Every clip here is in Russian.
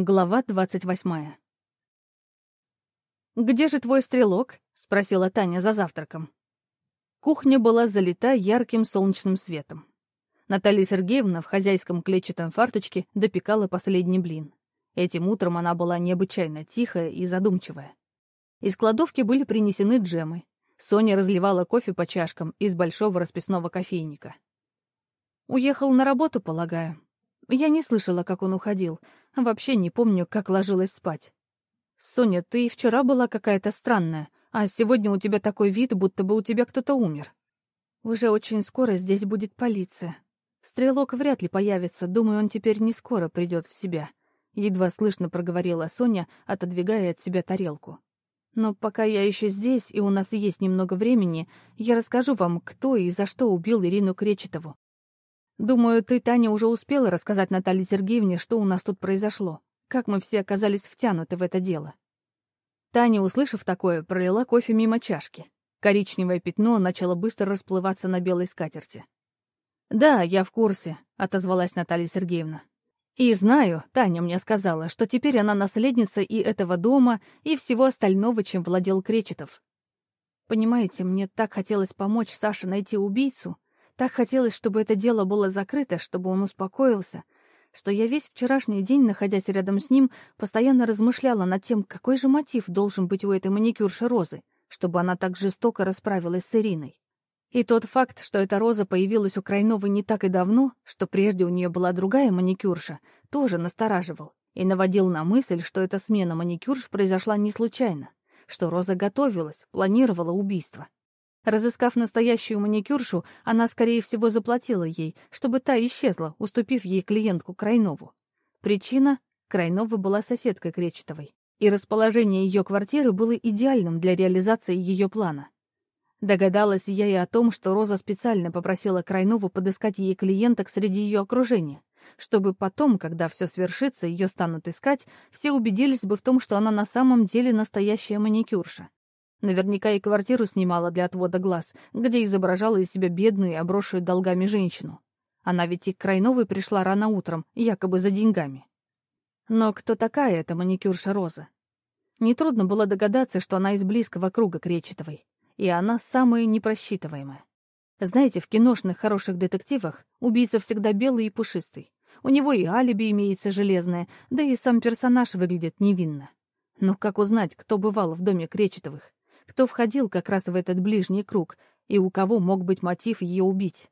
Глава двадцать восьмая. «Где же твой стрелок?» — спросила Таня за завтраком. Кухня была залита ярким солнечным светом. Наталья Сергеевна в хозяйском клетчатом фарточке допекала последний блин. Этим утром она была необычайно тихая и задумчивая. Из кладовки были принесены джемы. Соня разливала кофе по чашкам из большого расписного кофейника. «Уехал на работу, полагаю», я не слышала, как он уходил. Вообще не помню, как ложилась спать. «Соня, ты вчера была какая-то странная, а сегодня у тебя такой вид, будто бы у тебя кто-то умер. Уже очень скоро здесь будет полиция. Стрелок вряд ли появится, думаю, он теперь не скоро придет в себя». Едва слышно проговорила Соня, отодвигая от себя тарелку. «Но пока я еще здесь, и у нас есть немного времени, я расскажу вам, кто и за что убил Ирину Кречетову. Думаю, ты, Таня, уже успела рассказать Наталье Сергеевне, что у нас тут произошло, как мы все оказались втянуты в это дело. Таня, услышав такое, пролила кофе мимо чашки. Коричневое пятно начало быстро расплываться на белой скатерти. «Да, я в курсе», — отозвалась Наталья Сергеевна. «И знаю, Таня мне сказала, что теперь она наследница и этого дома, и всего остального, чем владел Кречетов. Понимаете, мне так хотелось помочь Саше найти убийцу, так хотелось, чтобы это дело было закрыто, чтобы он успокоился, что я весь вчерашний день, находясь рядом с ним, постоянно размышляла над тем, какой же мотив должен быть у этой маникюрши Розы, чтобы она так жестоко расправилась с Ириной. И тот факт, что эта Роза появилась у Крайновой не так и давно, что прежде у нее была другая маникюрша, тоже настораживал и наводил на мысль, что эта смена маникюрш произошла не случайно, что Роза готовилась, планировала убийство. Разыскав настоящую маникюршу, она, скорее всего, заплатила ей, чтобы та исчезла, уступив ей клиентку Крайнову. Причина — Крайнова была соседкой Кречетовой, и расположение ее квартиры было идеальным для реализации ее плана. Догадалась я и о том, что Роза специально попросила Крайнову подыскать ей клиенток среди ее окружения, чтобы потом, когда все свершится, ее станут искать, все убедились бы в том, что она на самом деле настоящая маникюрша. Наверняка и квартиру снимала для отвода глаз, где изображала из себя бедную и обросшую долгами женщину. Она ведь и к Крайновой пришла рано утром, якобы за деньгами. Но кто такая эта маникюрша Роза? Нетрудно было догадаться, что она из близкого круга Кречетовой, и она самая непросчитываемая. Знаете, в киношных хороших детективах убийца всегда белый и пушистый. У него и алиби имеется железное, да и сам персонаж выглядит невинно. Но как узнать, кто бывал в доме Кречетовых? Кто входил как раз в этот ближний круг и у кого мог быть мотив ее убить.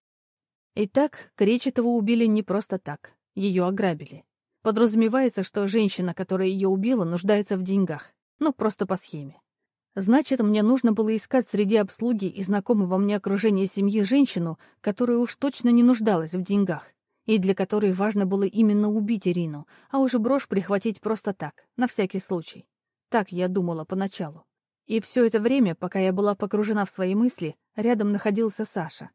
Итак, Кречетову убили не просто так, ее ограбили. Подразумевается, что женщина, которая ее убила, нуждается в деньгах. Ну, просто по схеме. Значит, мне нужно было искать среди обслуги и знакомого мне окружения семьи женщину, которая уж точно не нуждалась в деньгах, и для которой важно было именно убить Ирину, а уже брошь прихватить просто так, на всякий случай. Так я думала поначалу. И все это время, пока я была погружена в свои мысли, рядом находился Саша.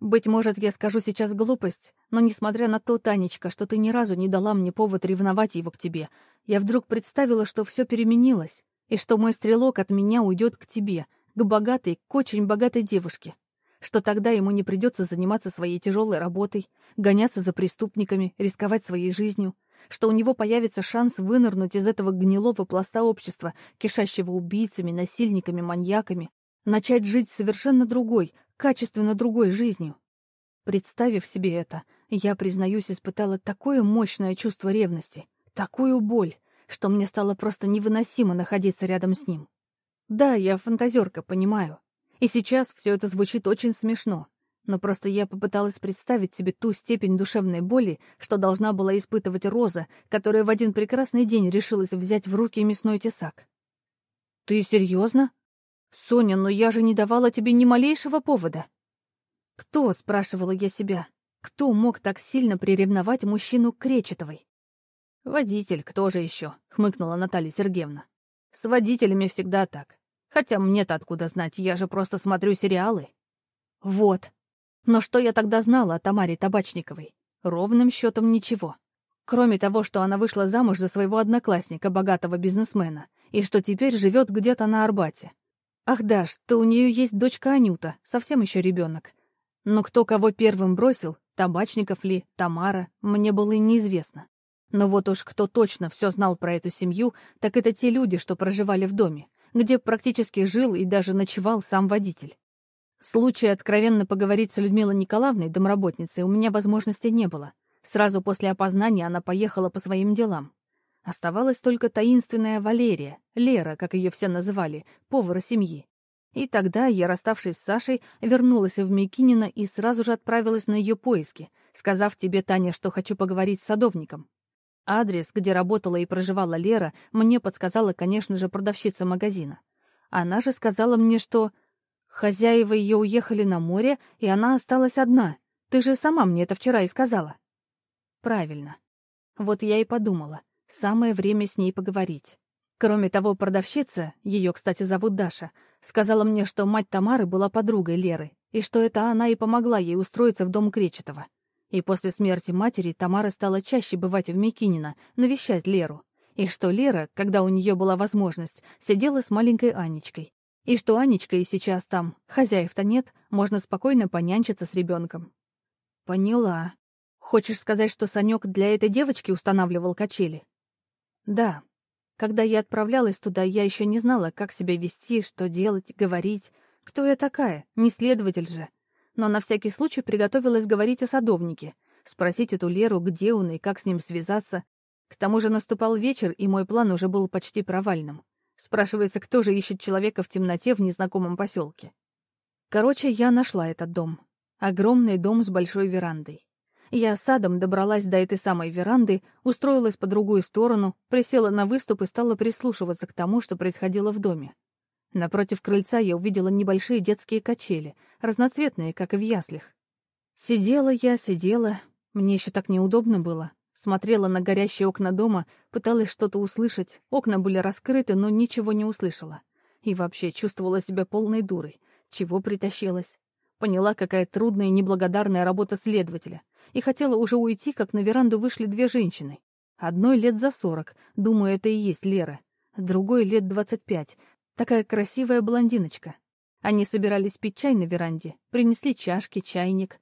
Быть может, я скажу сейчас глупость, но несмотря на то, Танечка, что ты ни разу не дала мне повод ревновать его к тебе, я вдруг представила, что все переменилось, и что мой стрелок от меня уйдет к тебе, к богатой, к очень богатой девушке, что тогда ему не придется заниматься своей тяжелой работой, гоняться за преступниками, рисковать своей жизнью, что у него появится шанс вынырнуть из этого гнилого пласта общества, кишащего убийцами, насильниками, маньяками, начать жить совершенно другой, качественно другой жизнью. Представив себе это, я, признаюсь, испытала такое мощное чувство ревности, такую боль, что мне стало просто невыносимо находиться рядом с ним. Да, я фантазерка, понимаю. И сейчас все это звучит очень смешно, но просто я попыталась представить себе ту степень душевной боли, что должна была испытывать Роза, которая в один прекрасный день решилась взять в руки мясной тесак. «Ты серьезно? Соня, но я же не давала тебе ни малейшего повода». «Кто?» — спрашивала я себя. «Кто мог так сильно приревновать мужчину Кречетовой?» «Водитель, кто же еще?» — хмыкнула Наталья Сергеевна. «С водителями всегда так. Хотя мне-то откуда знать, я же просто смотрю сериалы». «Вот», но что я тогда знала о Тамаре Табачниковой? Ровным счетом ничего. Кроме того, что она вышла замуж за своего одноклассника, богатого бизнесмена, и что теперь живет где-то на Арбате. Ах да, что у нее есть дочка Анюта, совсем еще ребенок. Но кто кого первым бросил, Табачников ли, Тамара, мне было и неизвестно. Но вот уж кто точно все знал про эту семью, так это те люди, что проживали в доме, где практически жил и даже ночевал сам водитель. Случая откровенно поговорить с Людмилой Николаевной, домработницей, у меня возможности не было. Сразу после опознания она поехала по своим делам. Оставалась только таинственная Валерия, Лера, как ее все называли, повара семьи. И тогда я, расставшись с Сашей, вернулась в Микинино и сразу же отправилась на ее поиски, сказав тебе, Таня, что хочу поговорить с садовником. Адрес, где работала и проживала Лера, мне подсказала, конечно же, продавщица магазина. Она же сказала мне, что... Хозяева ее уехали на море, и она осталась одна. Ты же сама мне это вчера и сказала. Правильно. Вот я и подумала. Самое время с ней поговорить. Кроме того, продавщица, ее, кстати, зовут Даша, сказала мне, что мать Тамары была подругой Леры, и что это она и помогла ей устроиться в дом Кречетова. И после смерти матери Тамара стала чаще бывать в Микинино, навещать Леру. И что Лера, когда у нее была возможность, сидела с маленькой Анечкой. И что Анечка и сейчас там, хозяев-то нет, можно спокойно понянчиться с ребенком. Поняла. Хочешь сказать, что Санек для этой девочки устанавливал качели? Да. Когда я отправлялась туда, я еще не знала, как себя вести, что делать, говорить. Кто я такая? Не следователь же но на всякий случай приготовилась говорить о садовнике, спросить эту Леру, где он и как с ним связаться. К тому же наступал вечер, и мой план уже был почти провальным. Спрашивается, кто же ищет человека в темноте в незнакомом поселке. Короче, я нашла этот дом. Огромный дом с большой верандой. Я садом добралась до этой самой веранды, устроилась по другую сторону, присела на выступ и стала прислушиваться к тому, что происходило в доме. Напротив крыльца я увидела небольшие детские качели, разноцветные, как и в яслях. Сидела я, сидела, мне еще так неудобно было. Смотрела на горящие окна дома, пыталась что-то услышать, окна были раскрыты, но ничего не услышала. И вообще чувствовала себя полной дурой. Чего притащилась? Поняла, какая трудная и неблагодарная работа следователя. И хотела уже уйти, как на веранду вышли две женщины. Одной лет за сорок, думаю, это и есть Лера. Другой лет двадцать пять, Такая красивая блондиночка. Они собирались пить чай на веранде, принесли чашки, чайник.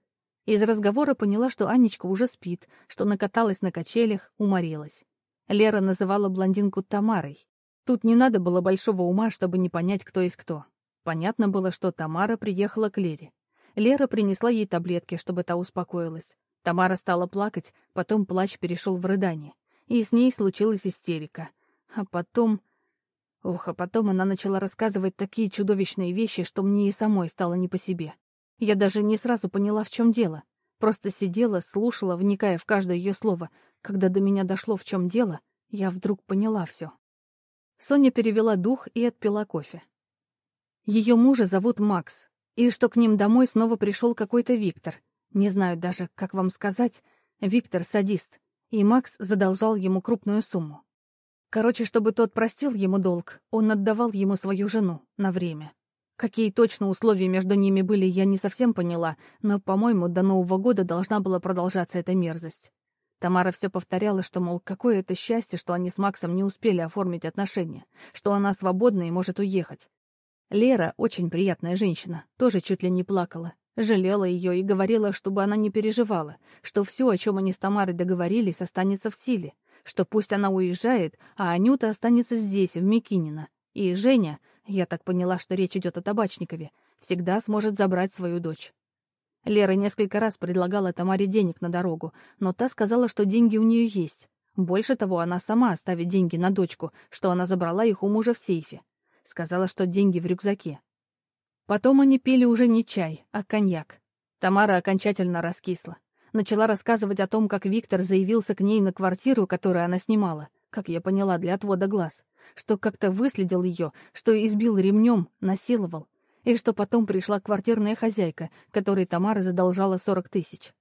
Из разговора поняла, что Анечка уже спит, что накаталась на качелях, уморилась. Лера называла блондинку Тамарой. Тут не надо было большого ума, чтобы не понять, кто есть кто. Понятно было, что Тамара приехала к Лере. Лера принесла ей таблетки, чтобы та успокоилась. Тамара стала плакать, потом плач перешел в рыдание. И с ней случилась истерика. А потом... Ох, а потом она начала рассказывать такие чудовищные вещи, что мне и самой стало не по себе. Я даже не сразу поняла, в чем дело. Просто сидела, слушала, вникая в каждое ее слово. Когда до меня дошло, в чем дело, я вдруг поняла все. Соня перевела дух и отпила кофе. Ее мужа зовут Макс, и что к ним домой снова пришел какой-то Виктор. Не знаю даже, как вам сказать. Виктор — садист, и Макс задолжал ему крупную сумму. Короче, чтобы тот простил ему долг, он отдавал ему свою жену на время. Какие точно условия между ними были, я не совсем поняла, но, по-моему, до Нового года должна была продолжаться эта мерзость. Тамара все повторяла, что, мол, какое это счастье, что они с Максом не успели оформить отношения, что она свободна и может уехать. Лера, очень приятная женщина, тоже чуть ли не плакала, жалела ее и говорила, чтобы она не переживала, что все, о чем они с Тамарой договорились, останется в силе, что пусть она уезжает, а Анюта останется здесь, в Микинино. И Женя, я так поняла, что речь идет о Табачникове, всегда сможет забрать свою дочь. Лера несколько раз предлагала Тамаре денег на дорогу, но та сказала, что деньги у нее есть. Больше того, она сама оставит деньги на дочку, что она забрала их у мужа в сейфе. Сказала, что деньги в рюкзаке. Потом они пили уже не чай, а коньяк. Тамара окончательно раскисла. Начала рассказывать о том, как Виктор заявился к ней на квартиру, которую она снимала, как я поняла, для отвода глаз, что как-то выследил ее, что избил ремнем, насиловал, и что потом пришла квартирная хозяйка, которой Тамара задолжала сорок тысяч.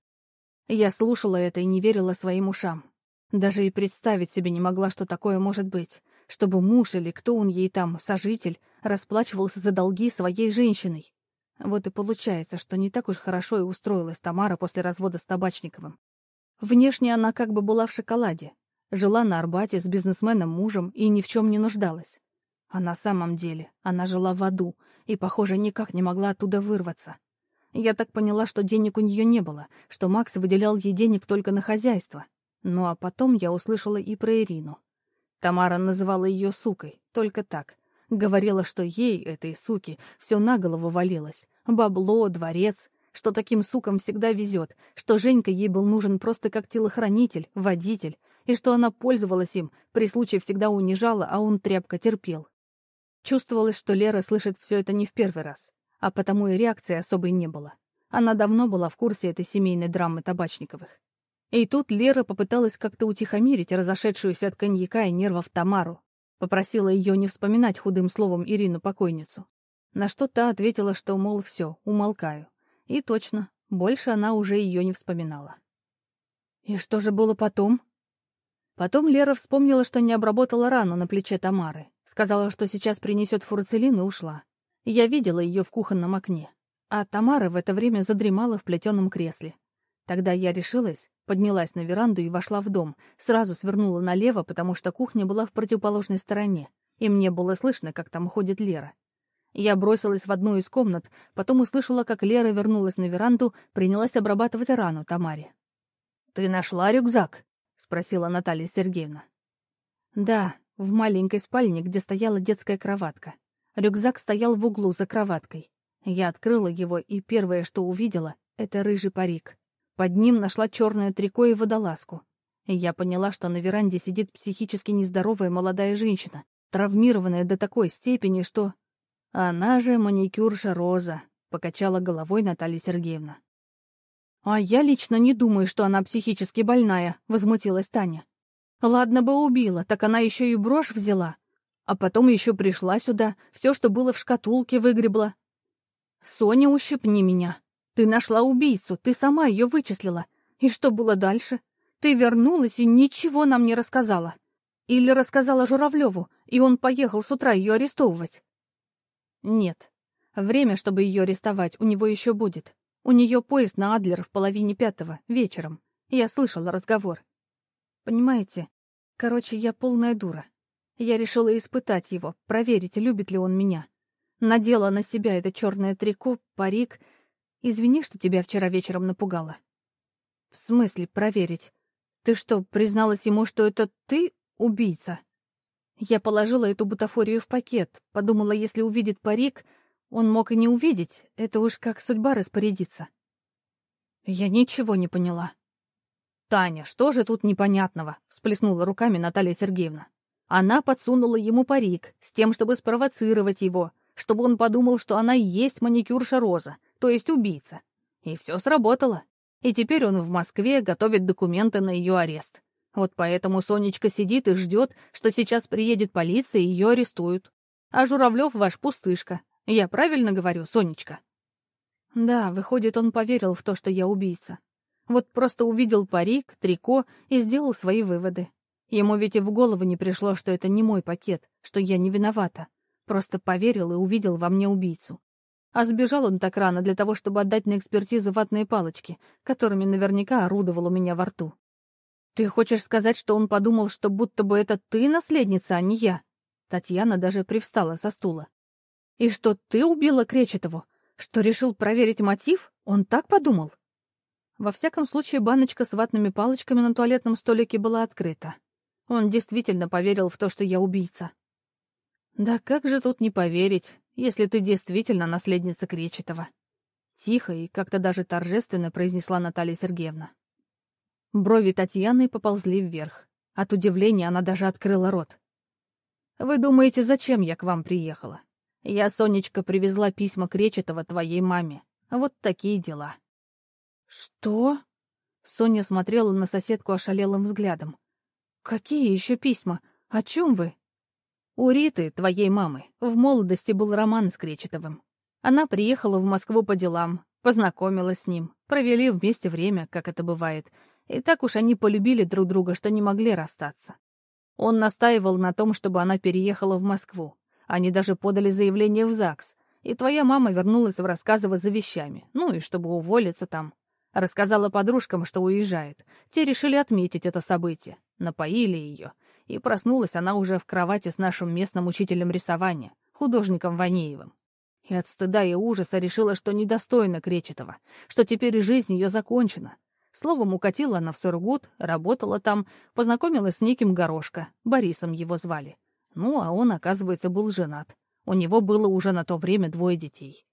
Я слушала это и не верила своим ушам. Даже и представить себе не могла, что такое может быть, чтобы муж или кто он ей там, сожитель, расплачивался за долги своей женщиной. Вот и получается, что не так уж хорошо и устроилась Тамара после развода с Табачниковым. Внешне она как бы была в шоколаде. Жила на Арбате с бизнесменом-мужем и ни в чем не нуждалась. А на самом деле она жила в аду и, похоже, никак не могла оттуда вырваться. Я так поняла, что денег у нее не было, что Макс выделял ей денег только на хозяйство. Ну а потом я услышала и про Ирину. Тамара называла ее сукой, только так. Говорила, что ей, этой суке, все на голову валилось. Бабло, дворец, что таким сукам всегда везет, что Женька ей был нужен просто как телохранитель, водитель, и что она пользовалась им, при случае всегда унижала, а он тряпко терпел. Чувствовалось, что Лера слышит все это не в первый раз, а потому и реакции особой не было. Она давно была в курсе этой семейной драмы Табачниковых. И тут Лера попыталась как-то утихомирить разошедшуюся от коньяка и нервов Тамару. Попросила ее не вспоминать худым словом Ирину-покойницу. На что та ответила, что, мол, все, умолкаю. И точно, больше она уже ее не вспоминала. И что же было потом? Потом Лера вспомнила, что не обработала рану на плече Тамары. Сказала, что сейчас принесет фурцелин и ушла. Я видела ее в кухонном окне. А Тамара в это время задремала в плетеном кресле. Тогда я решилась, Поднялась на веранду и вошла в дом. Сразу свернула налево, потому что кухня была в противоположной стороне, и мне было слышно, как там ходит Лера. Я бросилась в одну из комнат, потом услышала, как Лера вернулась на веранду, принялась обрабатывать рану Тамаре. «Ты нашла рюкзак?» — спросила Наталья Сергеевна. «Да, в маленькой спальне, где стояла детская кроватка. Рюкзак стоял в углу за кроваткой. Я открыла его, и первое, что увидела, — это рыжий парик. Под ним нашла черное трико и водолазку. Я поняла, что на веранде сидит психически нездоровая молодая женщина, травмированная до такой степени, что... Она же маникюрша Роза, — покачала головой Наталья Сергеевна. «А я лично не думаю, что она психически больная», — возмутилась Таня. «Ладно бы убила, так она еще и брошь взяла. А потом еще пришла сюда, все, что было в шкатулке, выгребла. Соня, ущипни меня. Ты нашла убийцу, ты сама ее вычислила. И что было дальше? Ты вернулась и ничего нам не рассказала. Или рассказала Журавлеву, и он поехал с утра ее арестовывать? Нет. Время, чтобы ее арестовать, у него еще будет. У нее поезд на Адлер в половине пятого, вечером. Я слышала разговор. Понимаете? Короче, я полная дура. Я решила испытать его, проверить, любит ли он меня. Надела на себя это черное трико, парик — Извини, что тебя вчера вечером напугала. В смысле проверить? Ты что, призналась ему, что это ты убийца? Я положила эту бутафорию в пакет, подумала, если увидит парик, он мог и не увидеть, это уж как судьба распорядится. Я ничего не поняла. «Таня, что же тут непонятного?» — всплеснула руками Наталья Сергеевна. Она подсунула ему парик с тем, чтобы спровоцировать его, чтобы он подумал, что она и есть маникюрша Роза, то есть убийца. И все сработало. И теперь он в Москве готовит документы на ее арест. Вот поэтому Сонечка сидит и ждет, что сейчас приедет полиция и ее арестуют. А Журавлев ваш пустышка. Я правильно говорю, Сонечка? Да, выходит, он поверил в то, что я убийца. Вот просто увидел парик, трико и сделал свои выводы. Ему ведь и в голову не пришло, что это не мой пакет, что я не виновата. Просто поверил и увидел во мне убийцу. А сбежал он так рано для того, чтобы отдать на экспертизу ватные палочки, которыми наверняка орудовал у меня во рту. Ты хочешь сказать, что он подумал, что будто бы это ты наследница, а не я? Татьяна даже привстала со стула. И что ты убила Кречетову? Что решил проверить мотив? Он так подумал? Во всяком случае, баночка с ватными палочками на туалетном столике была открыта. Он действительно поверил в то, что я убийца. Да как же тут не поверить? если ты действительно наследница Кречетова. Тихо и как-то даже торжественно произнесла Наталья Сергеевна. Брови Татьяны поползли вверх. От удивления она даже открыла рот. «Вы думаете, зачем я к вам приехала? Я, Сонечка, привезла письма Кречетова твоей маме. Вот такие дела». «Что?» Соня смотрела на соседку ошалелым взглядом. «Какие еще письма? О чем вы?» У Риты, твоей мамы, в молодости был роман с Кречетовым. Она приехала в Москву по делам, познакомилась с ним, провели вместе время, как это бывает, и так уж они полюбили друг друга, что не могли расстаться. Он настаивал на том, чтобы она переехала в Москву. Они даже подали заявление в ЗАГС, и твоя мама вернулась в рассказово за вещами, ну и чтобы уволиться там. Рассказала подружкам, что уезжает. Те решили отметить это событие, напоили ее — и проснулась она уже в кровати с нашим местным учителем рисования, художником Ванеевым. И от стыда и ужаса решила, что недостойна Кречетова, что теперь жизнь ее закончена. Словом, укатила она в Сургут, работала там, познакомилась с неким Горошко, Борисом его звали. Ну, а он, оказывается, был женат. У него было уже на то время двое детей.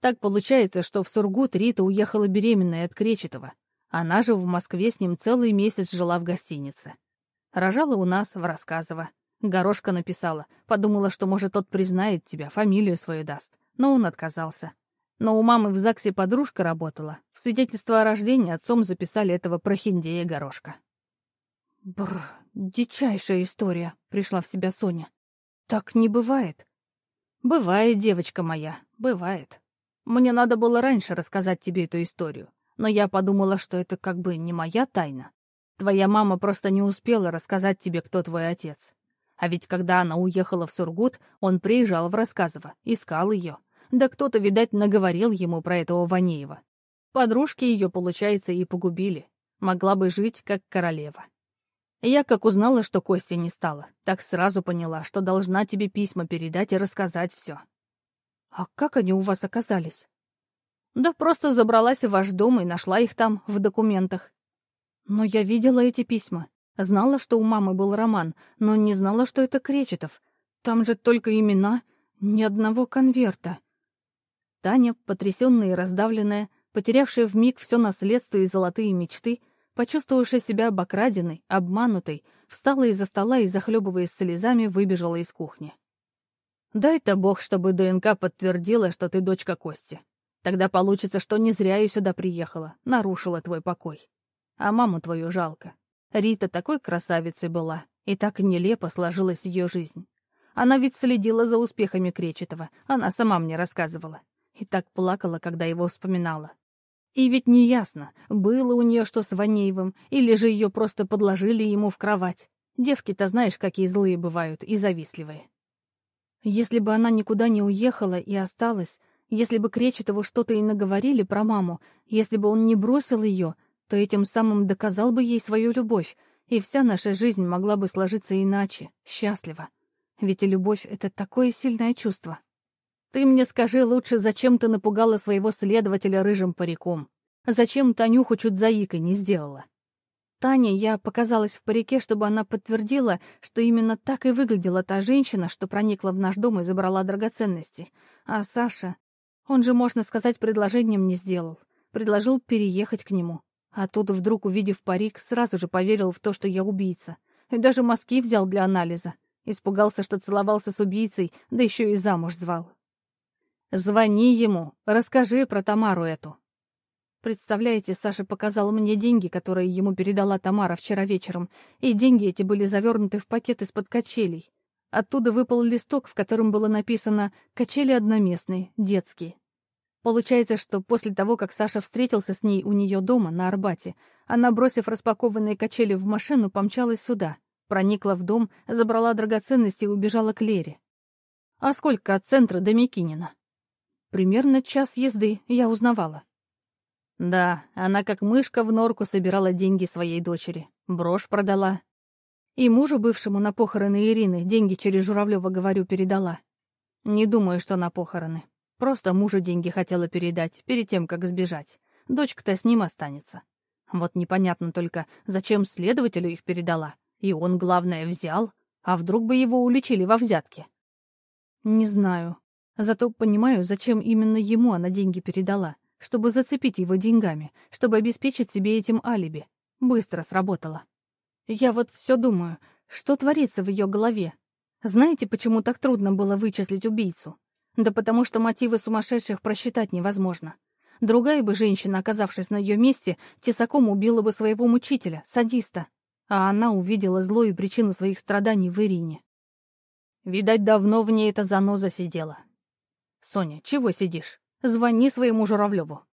Так получается, что в Сургут Рита уехала беременная от Кречетова. Она же в Москве с ним целый месяц жила в гостинице. Рожала у нас в Рассказово. Горошка написала, подумала, что, может, тот признает тебя, фамилию свою даст. Но он отказался. Но у мамы в ЗАГСе подружка работала. В свидетельство о рождении отцом записали этого прохиндея горошка. Бррр, дичайшая история, пришла в себя Соня. Так не бывает. Бывает, девочка моя, бывает. Мне надо было раньше рассказать тебе эту историю, но я подумала, что это как бы не моя тайна. Твоя мама просто не успела рассказать тебе, кто твой отец. А ведь когда она уехала в Сургут, он приезжал в Рассказово, искал ее, да кто-то, видать, наговорил ему про этого Ванеева. Подружки ее, получается, и погубили. Могла бы жить, как королева. Я, как узнала, что Кости не стало, так сразу поняла, что должна тебе письма передать и рассказать все. А как они у вас оказались? Да просто забралась в ваш дом и нашла их там, в документах. Но я видела эти письма. Знала, что у мамы был роман, но не знала, что это Кречетов. Там же только имена, ни одного конверта. Таня, потрясенная и раздавленная, потерявшая в миг все наследство и золотые мечты, почувствовавшая себя обокраденной, обманутой, встала из-за стола и, захлебываясь слезами, выбежала из кухни. «Дай-то Бог, чтобы ДНК подтвердила, что ты дочка Кости. Тогда получится, что не зря я сюда приехала, нарушила твой покой. А маму твою жалко. Рита такой красавицей была, и так нелепо сложилась ее жизнь. Она ведь следила за успехами Кречетова, она сама мне рассказывала и так плакала, когда его вспоминала. И ведь неясно, было у нее что с Ванеевым, или же ее просто подложили ему в кровать. Девки-то знаешь, какие злые бывают и завистливые. Если бы она никуда не уехала и осталась, если бы Кречетову что-то и наговорили про маму, если бы он не бросил ее, то этим самым доказал бы ей свою любовь, и вся наша жизнь могла бы сложиться иначе, счастливо. Ведь любовь — это такое сильное чувство. Ты мне скажи лучше, зачем ты напугала своего следователя рыжим париком? Зачем Танюху чуть заикой не сделала? Тане я показалась в парике, чтобы она подтвердила, что именно так и выглядела та женщина, что проникла в наш дом и забрала драгоценности. А Саша... Он же, можно сказать, предложением не сделал. Предложил переехать к нему. А тут, вдруг увидев парик, сразу же поверил в то, что я убийца. И даже мазки взял для анализа. Испугался, что целовался с убийцей, да еще и замуж звал. Звони ему, расскажи про Тамару эту. Представляете, Саша показал мне деньги, которые ему передала Тамара вчера вечером, и деньги эти были завернуты в пакет из-под качелей. Оттуда выпал листок, в котором было написано «Качели одноместные, детские». Получается, что после того, как Саша встретился с ней у нее дома, на Арбате, она, бросив распакованные качели в машину, помчалась сюда, проникла в дом, забрала драгоценности и убежала к Лере. А сколько от центра до Микинина? Примерно час езды, я узнавала. Да, она как мышка в норку собирала деньги своей дочери. Брошь продала. И мужу бывшему на похороны Ирины деньги через Журавлева, говорю, передала. Не думаю, что на похороны. Просто мужу деньги хотела передать, перед тем, как сбежать. Дочка-то с ним останется. Вот непонятно только, зачем следователю их передала. И он, главное, взял. А вдруг бы его уличили во взятке? Не знаю. Зато понимаю, зачем именно ему она деньги передала. Чтобы зацепить его деньгами, чтобы обеспечить себе этим алиби. Быстро сработало. Я вот все думаю, что творится в ее голове. Знаете, почему так трудно было вычислить убийцу? Да потому что мотивы сумасшедших просчитать невозможно. Другая бы женщина, оказавшись на ее месте, тесаком убила бы своего мучителя, садиста. А она увидела злую причину своих страданий в Ирине. Видать, давно в ней эта заноза сидела. «Соня, чего сидишь? Звони своему Журавлеву.